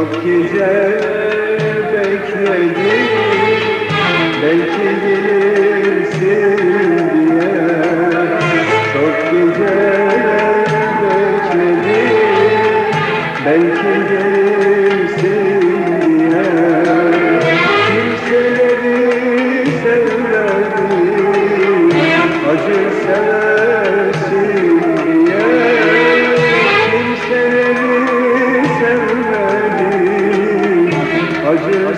Çok gece bekledim Belki gelirsin diye. Çok gece bekledim Belki gelirsin diye. Kimseleri sevmedim Acı seversin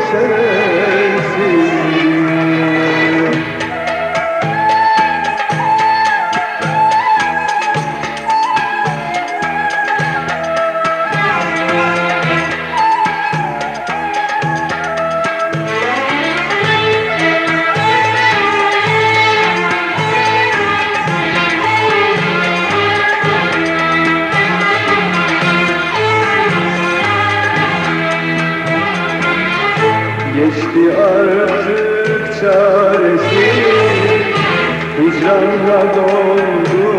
será. Geçti artık çaresi Hicranla dolu